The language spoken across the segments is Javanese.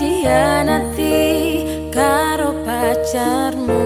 dianati karo pacarmu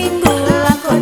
minggu. Lah kok